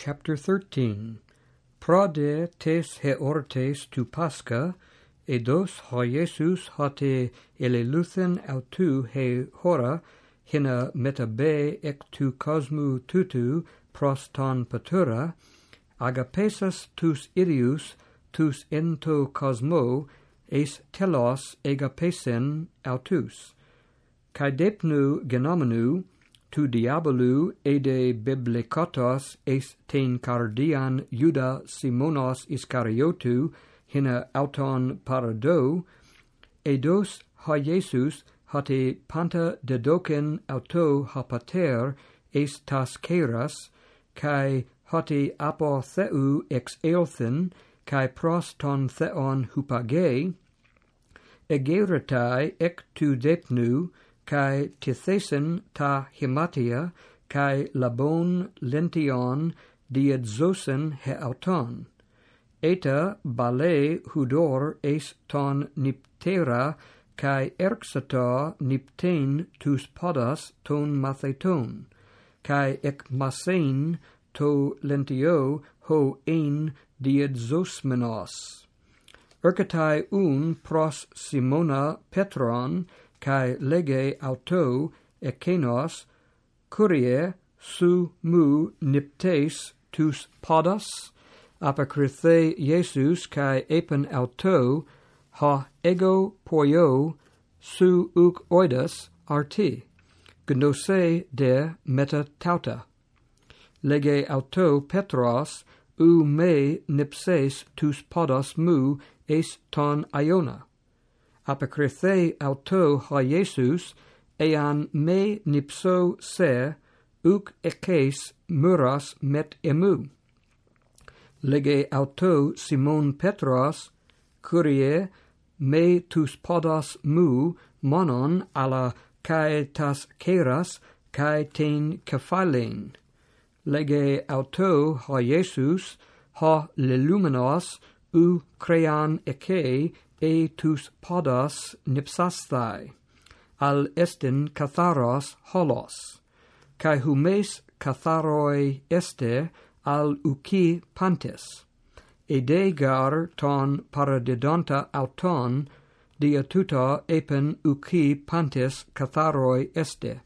Chapter 13 Prade tes heortes tu pasca, eidos ha Jesus hate eleluthen autu he hora, hina metabe ec tu cosmu tutu proston patura, agapesas tus irius, tus ento cosmo, es telos agapesen autus. Caedepnu genomenu, tu diabolu ede beblekotos es ten cardian Juda Simonos Iscariotu hina auton parado, edos ha Iesus hate panta dedoken auto hapater es tas keras, cae hate apo theu ex eothen, cae pros ton theon hupage, egeretai ec tu depnu, kai tithesen ta hematia, kai labon lention diedzosen heauton. Eta bale hudor es ton niptera, kai erxata nipten tus podas ton matheton, kai ek masein to lentio ho ein diedzosmenos. Ercatai un pros Simona Petron, kai lege auto ekenos kurie su mu niptes tus podas apokrithe Jesus kai epen auto ha ego poio su uk oidas arti gnose de meta tauta lege auto petros u me nipses tus podas mu es ton iona apekrythei auto ha Jesus ean me nipso se, uk eces muras met emu. Lege auto Simon Petras, curie me tus podas mu monon ala cae tas ceras, cae ten. Lege auto ha Jesus ha leluminos, u crean ece e tus podas nipsasthai, al estin katharos holos, cae humes katharoi este al uci pantes, edegar ton paradidonta auton, dia tuta epen uci pantes katharoi este.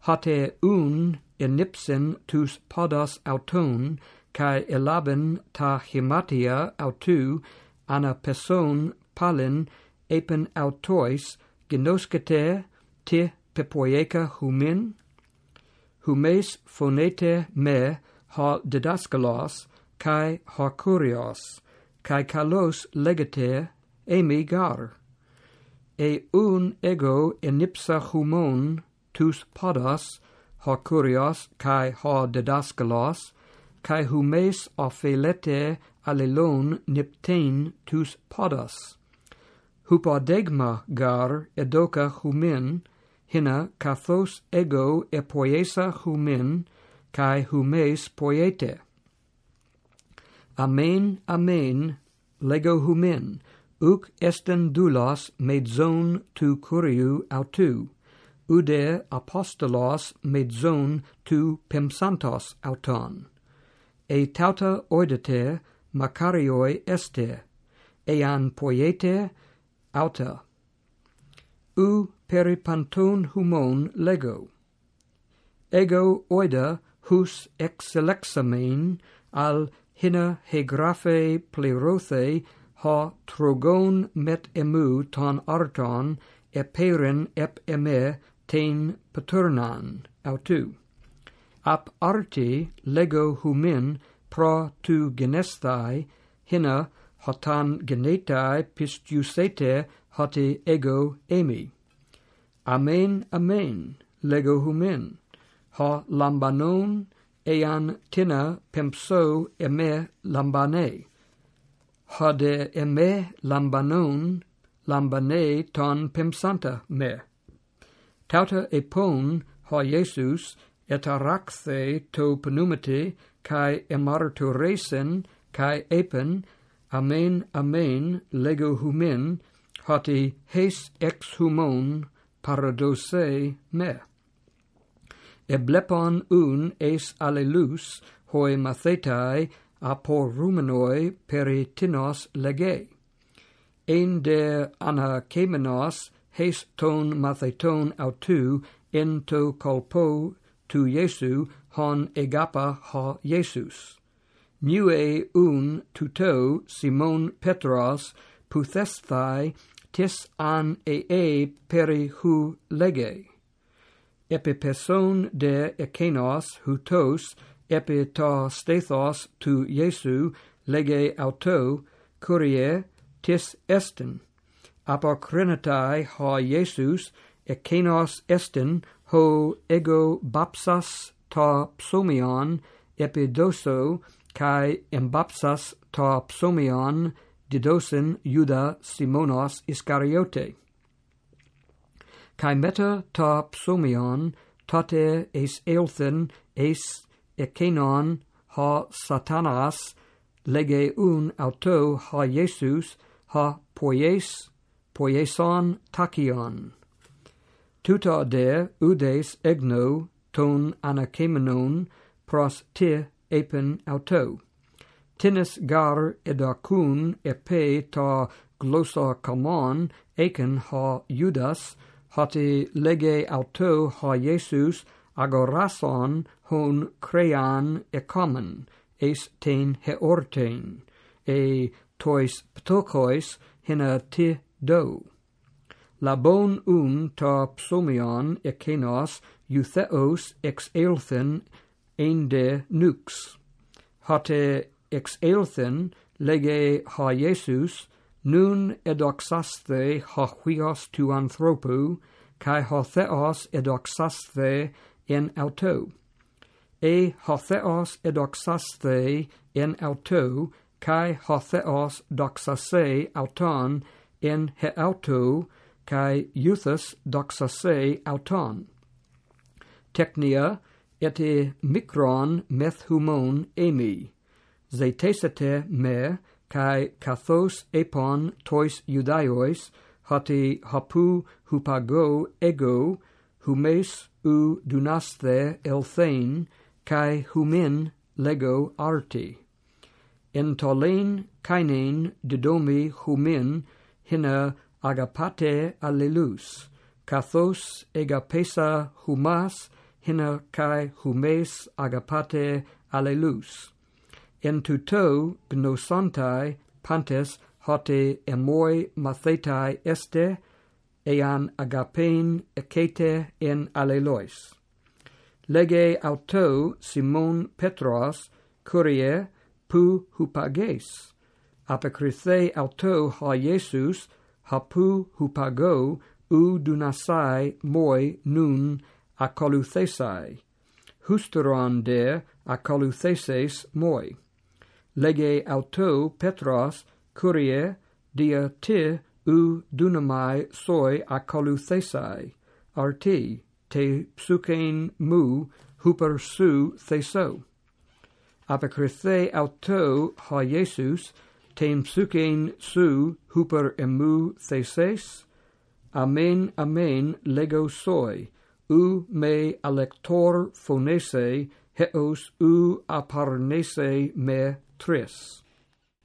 Hate un enipsin tus podas auton, cae elaben ta himatia autu, ana person palin epen autois genoscete te pepoieca humin? Humes phonete me ha didaskalos, kai ha kurios kai kalos legete emi gar. E un ego enipsa humon tus podas, ha kurios kai ha didaskalos, kai humes ophelete allelon niptein tus podas. Hupadegma gar edoka humin, hina kathos ego epoiesa humin, kai humes poiete. Amen, amen, lego humin, uc esten doulos medzon tu curiu autu, ude apostolos medzon tu pemsantos auton. E tauta oidete Makarioi este, ean poiete auta. U peripanton humon lego. Ego oida hus exelexamen al hina hegrafe plerothe ha trogon met emu ton arton eperin ep eme ten paternan autu. Ap arti lego humin pro tu genestai, hina hotan genetai pistiusete hote ego emi. Amen, amen, lego humen, ha lambanon ean tina pempso eme lambane. Ha de eme lambanon lambane ton pemsanta me. Tauta epon ha Jesus et araxe to pneumati kai emartoresen kai epen amen amen lego humin hoti hes ex humon paradose me. Eblepon un es allelus hoi mathetai apor rumenoi peritinos lege ein de anakemenos heis ton matheton autu ento colpo tu Jesu hon egapa ha Jesus. Nue un tuto Simon Petros puthesthai tis an ee peri hu lege. Epipeson de ekenos hutos epi ta stethos tu Jesu lege auto curie tis estin. Apocrinatai ha Jesus ekenos estin ho ego bapsas ta psomion epidoso kai embapsas ta psomion didosin Juda Simonos Iscariote. Kai meta ta psomion tate eis eilthen eis ekenon ha satanas lege un auto ha Jesus ha poies poieson takion. Tuta de udes egno ton anakemenon pros te epen auto. Tinnis gar edakun epe ta glossa kamon eken ha Judas, hoti lege auto ha Jesus agorason hon crean ecomen, eis ten heorten, e tois ptokois hina te do la bon un ta psomion ekenos eutheos ex eilthen ein de nux. Hate ex eilthen lege ha Iesus, nun edoxaste ha huios tu anthropu, kai ha theos edoxaste en auto. E ha theos edoxaste en auto, kai ha theos doxase auton en he auto, kai euthus doxasei auton. Technia ete mikron methumon emi zetesete me kai kathos epon tois judaiois hoti hapu hupago ego humes u dunaste elthein kai humin lego arti. Entolein kainen didomi humin hina agapate allelus, kathos egapesa humas, hina kai humes agapate allelus. En tuto gnosantai pantes hote emoi mathetai este, ean agapein ecete en allelois. Lege auto Simon Petros curie pu hupages. Apocrythe auto ha Jesus, hapu hupago u dunasai moi nun acoluthesai husteron de acolutheses moi. Lege auto petros curie dia te u dunamai soi acoluthesai arti te psukein mu huper su theso apokrithe auto ha Jesus tem psychein su huper emu theses, amen amen lego soi, u me alector phonese, heos u aparnese me tris.